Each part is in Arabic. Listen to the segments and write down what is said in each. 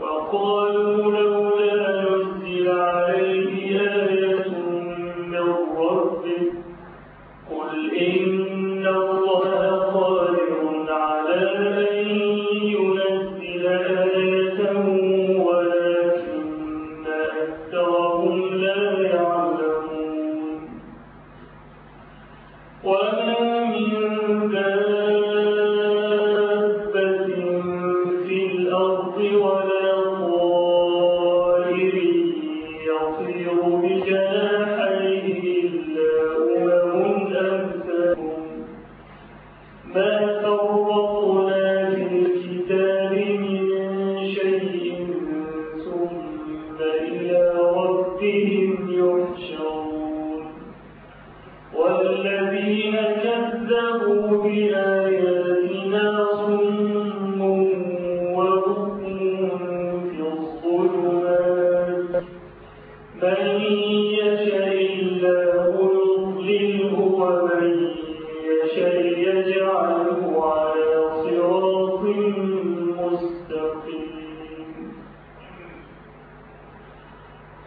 وقال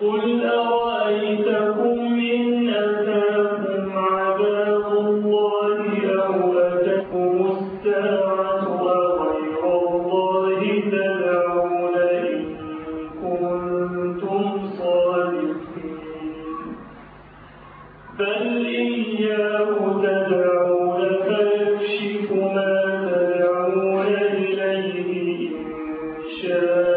قل أرأيتكم إن أتاكم عذاب الله أو أتاكم الساعة أغير الله تدعون إن كنتم صادقين بل إياه تدعون فيكشف ما تدعون إليه إن شاء